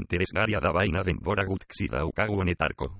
interesgarria da vaina denbora gutxi daukagu honetarko.